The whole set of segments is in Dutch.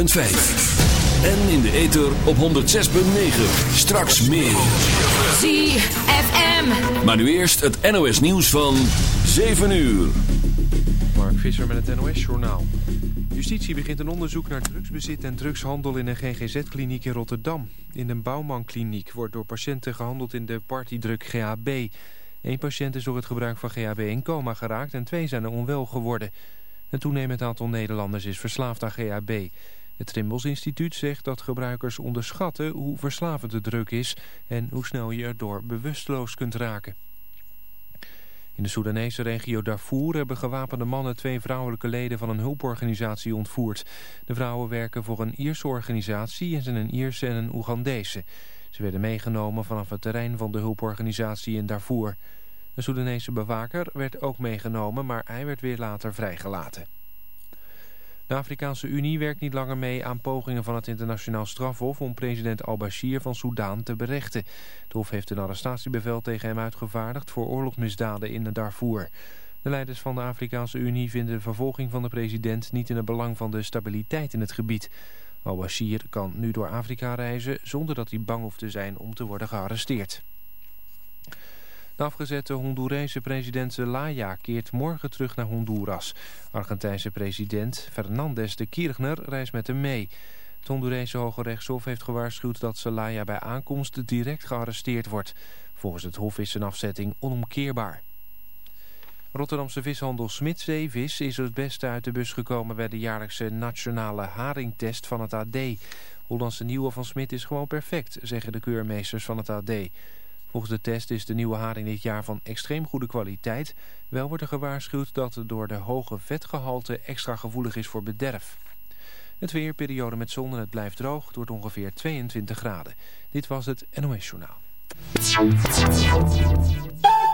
En in de ether op 106.9. Straks meer. ZFM. Maar nu eerst het NOS nieuws van 7 uur. Mark Visser met het NOS Journaal. Justitie begint een onderzoek naar drugsbezit en drugshandel in een GGZ-kliniek in Rotterdam. In een bouwmankliniek wordt door patiënten gehandeld in de partydruk GHB. Eén patiënt is door het gebruik van GHB in coma geraakt en twee zijn er onwel geworden. Het toenemend aantal Nederlanders is verslaafd aan GHB. Het Trimbos Instituut zegt dat gebruikers onderschatten hoe verslavend de druk is... en hoe snel je erdoor bewusteloos kunt raken. In de Soedanese regio Darfur hebben gewapende mannen twee vrouwelijke leden van een hulporganisatie ontvoerd. De vrouwen werken voor een Ierse organisatie en zijn een Ierse en een Oegandese. Ze werden meegenomen vanaf het terrein van de hulporganisatie in Darfur. Een Soedanese bewaker werd ook meegenomen, maar hij werd weer later vrijgelaten. De Afrikaanse Unie werkt niet langer mee aan pogingen van het internationaal strafhof om president al-Bashir van Soedan te berechten. Het hof heeft een arrestatiebevel tegen hem uitgevaardigd voor oorlogsmisdaden in Darfur. De leiders van de Afrikaanse Unie vinden de vervolging van de president niet in het belang van de stabiliteit in het gebied. Al-Bashir kan nu door Afrika reizen zonder dat hij bang hoeft te zijn om te worden gearresteerd. De afgezette Hondurese president Zelaya keert morgen terug naar Honduras. Argentijnse president Fernandez de Kirchner reist met hem mee. Het Hondurese Hoge Rechtshof heeft gewaarschuwd dat Zelaya bij aankomst direct gearresteerd wordt. Volgens het hof is zijn afzetting onomkeerbaar. Rotterdamse vishandel Smitzeevis is het beste uit de bus gekomen bij de jaarlijkse nationale haringtest van het AD. Hollandse nieuwe van Smit is gewoon perfect, zeggen de keurmeesters van het AD. Volgens de test is de nieuwe haring dit jaar van extreem goede kwaliteit. Wel wordt er gewaarschuwd dat het door de hoge vetgehalte extra gevoelig is voor bederf. Het weer, periode met zon en het blijft droog. Wordt ongeveer 22 graden. Dit was het NOS Journaal.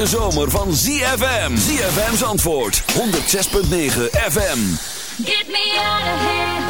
De zomer van ZFM. ZFM's antwoord 106.9 FM. Get me out of here.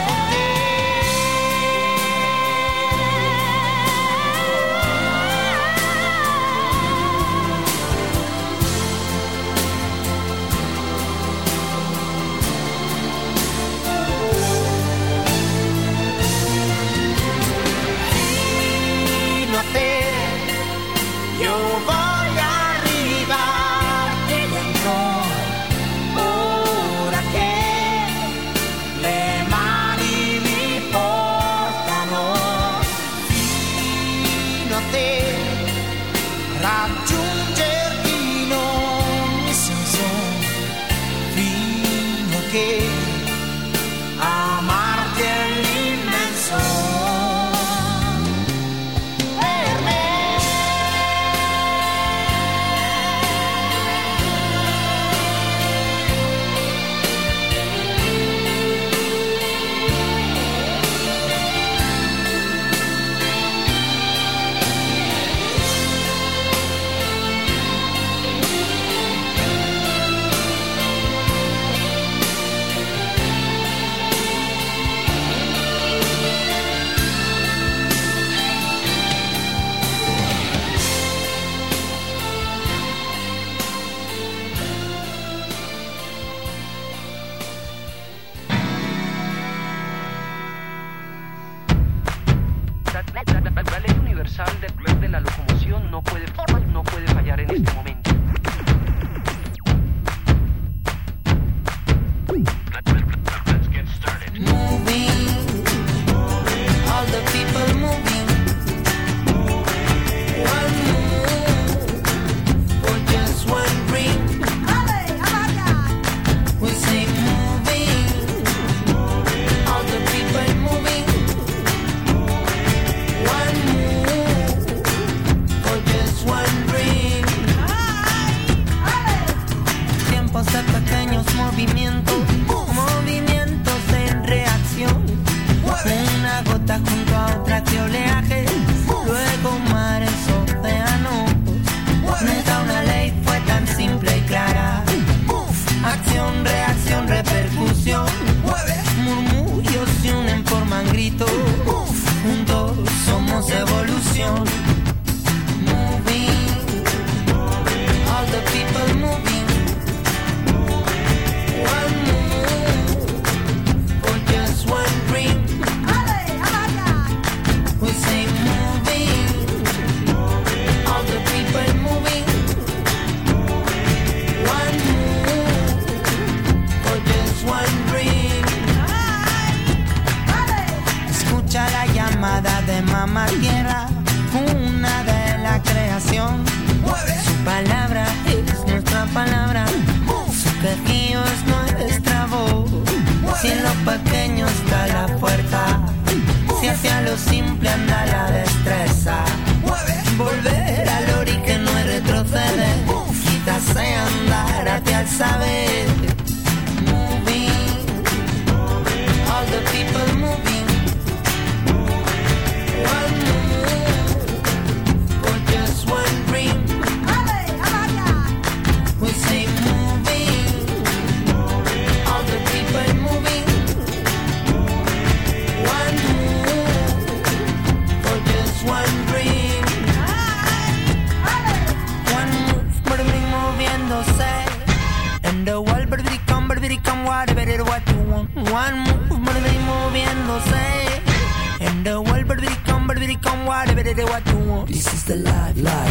the life.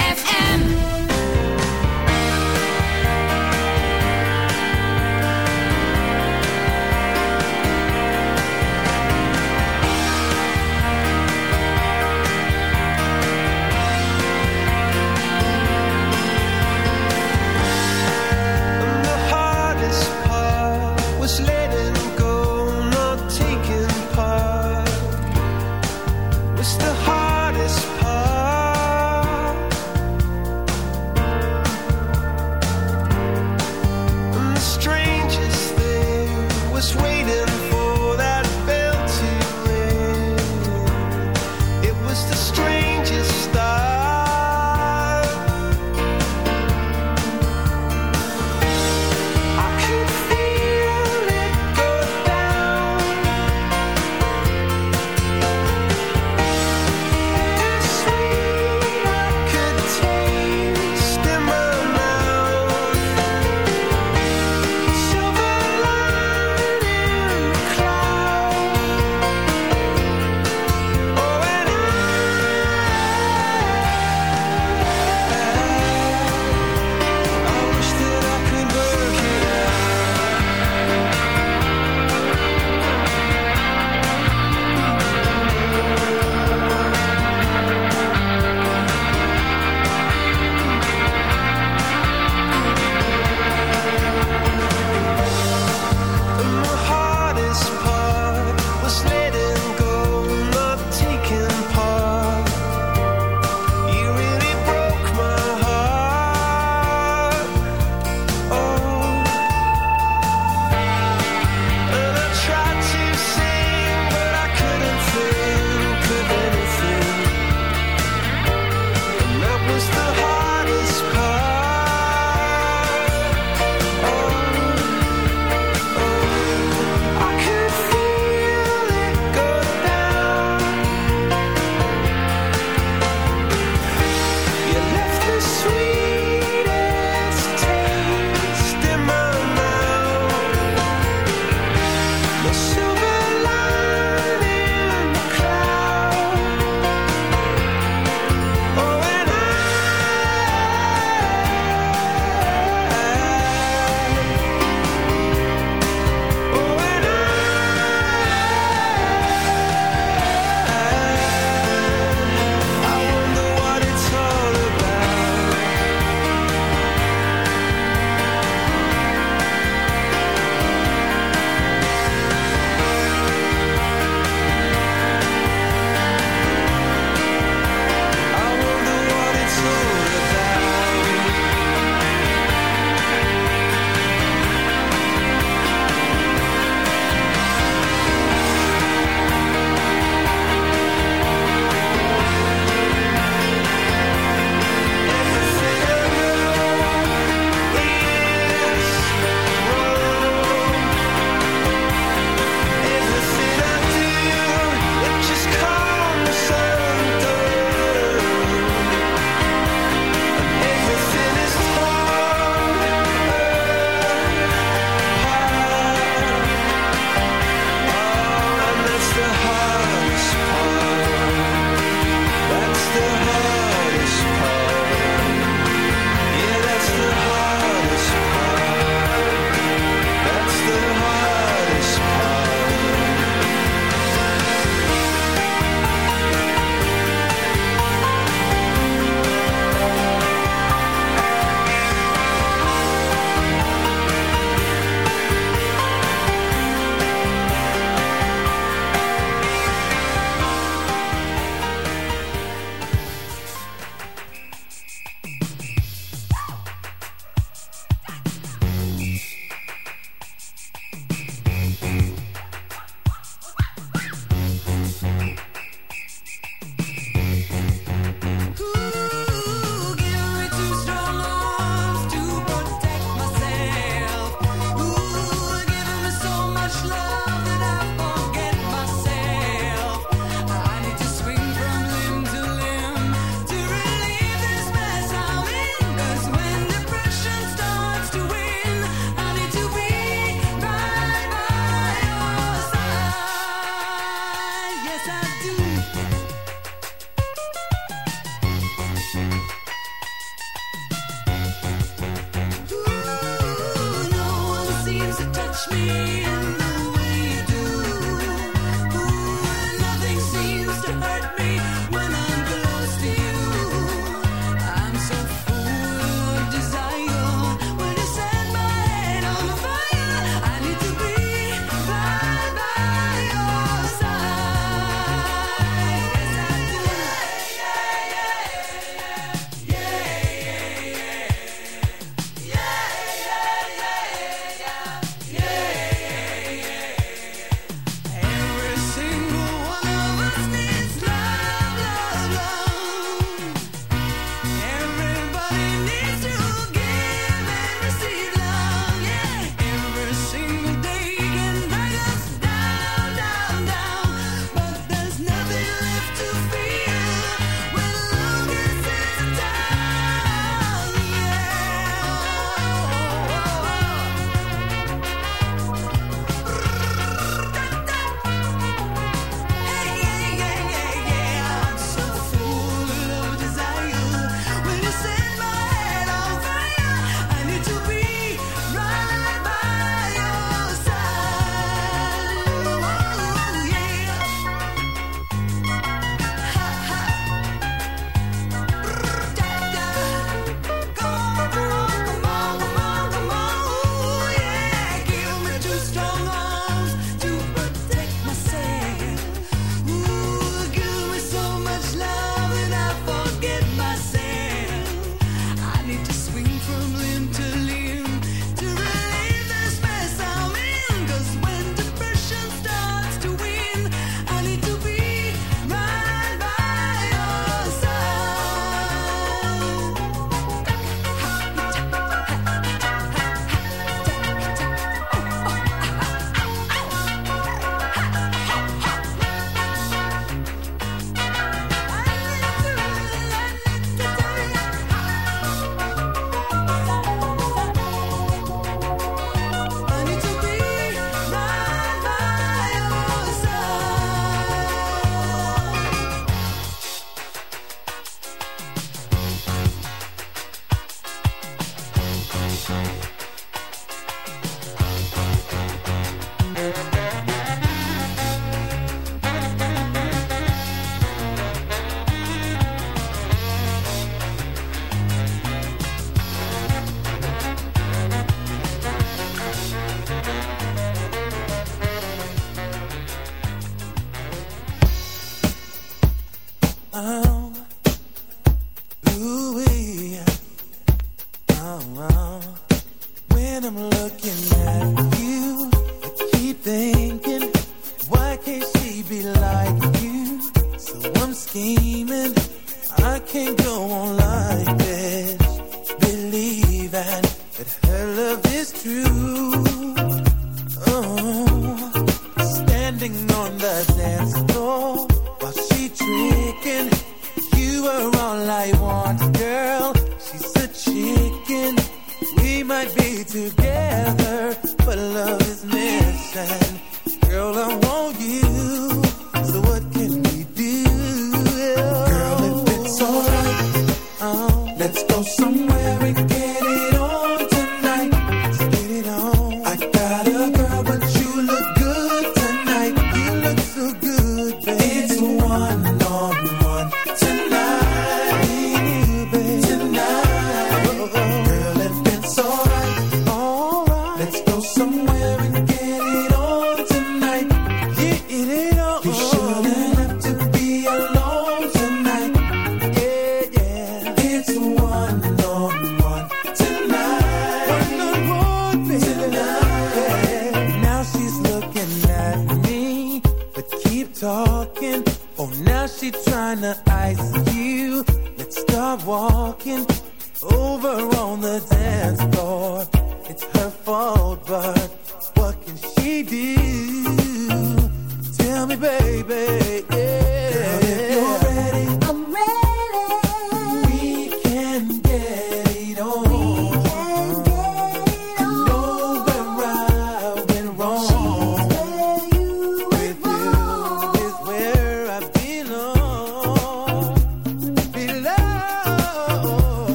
Baby.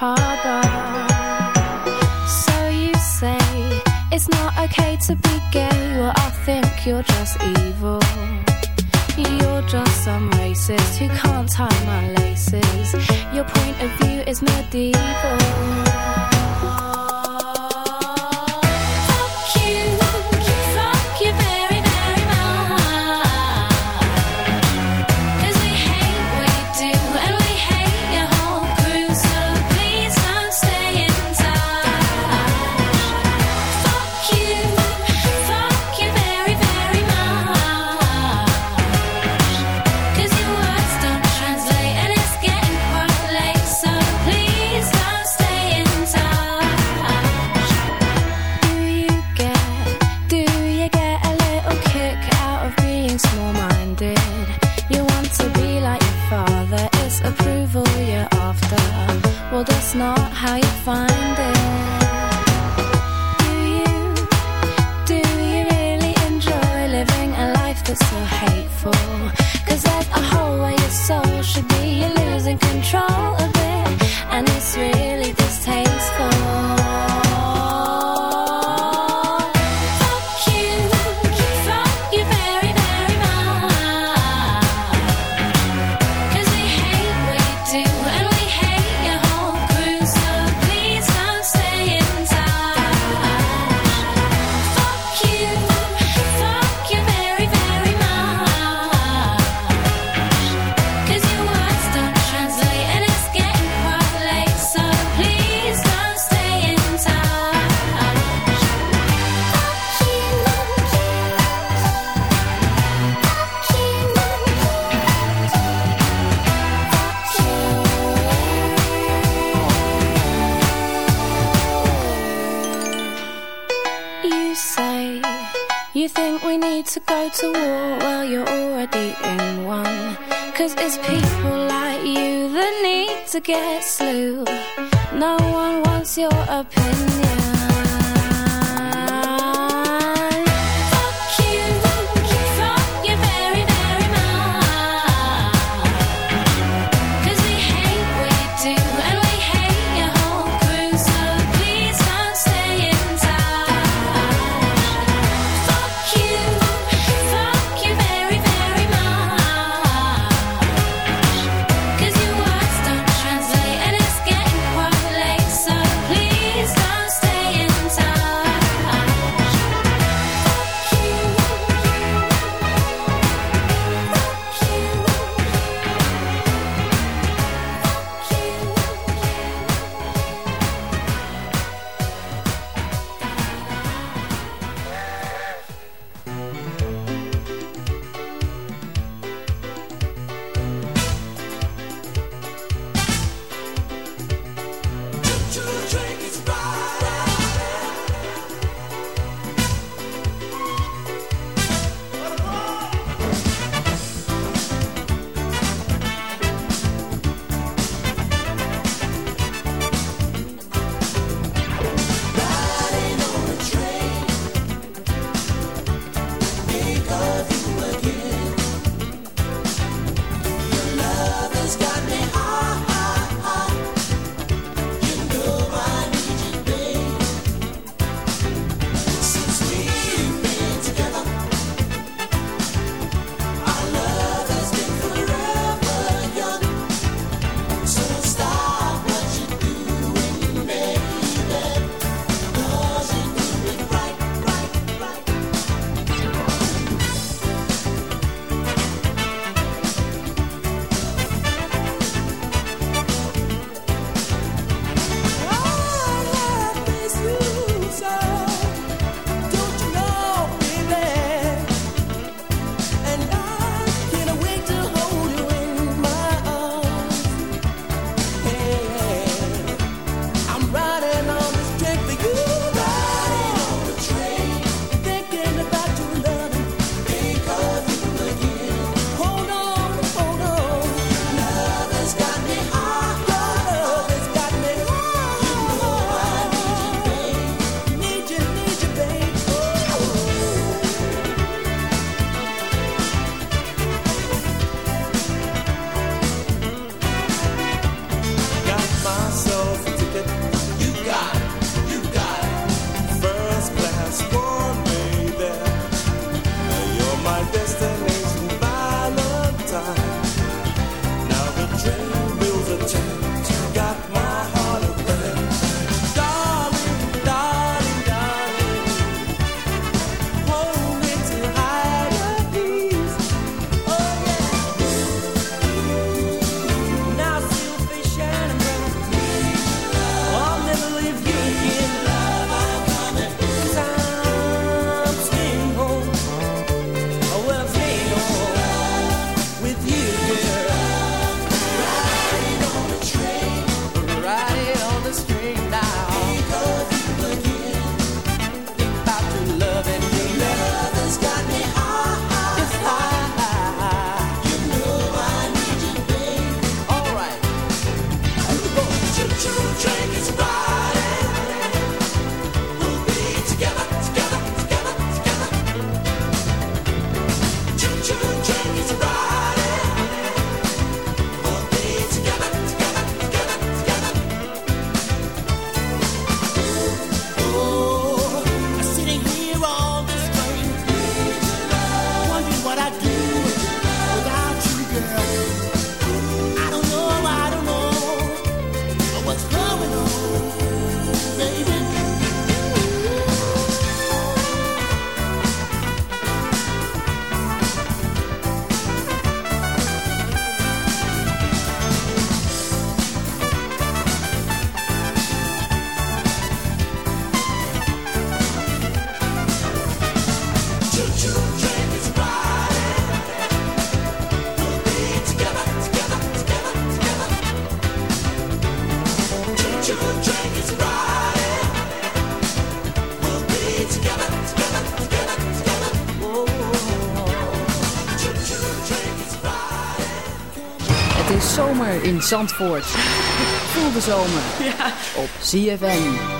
harder. Zandvoort. Ik de zomer ja. op CFM.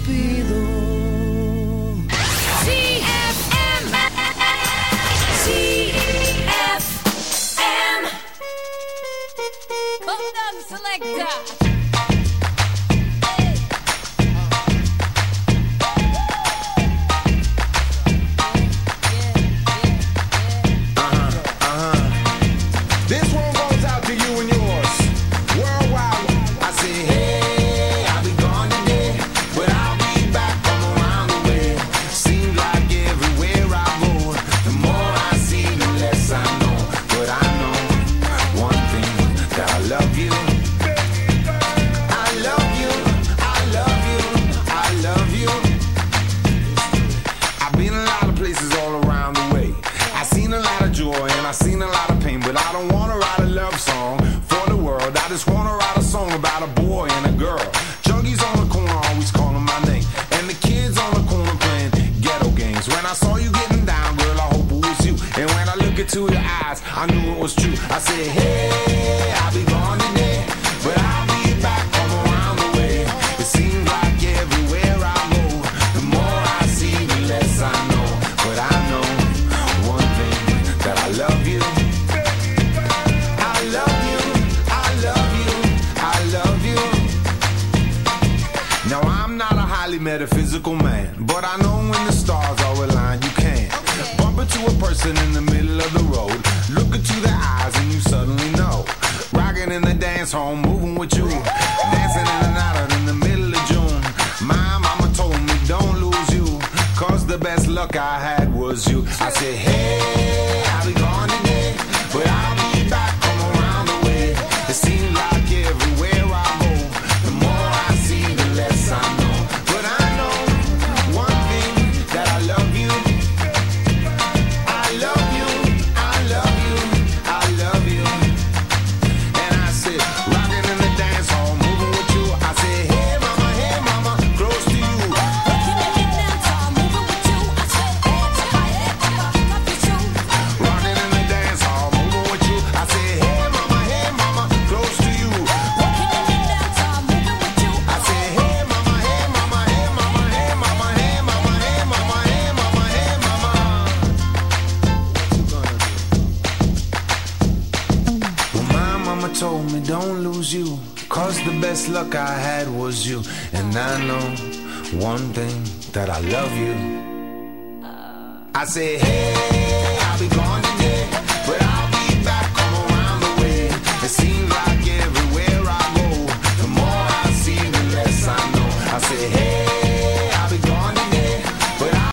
pido.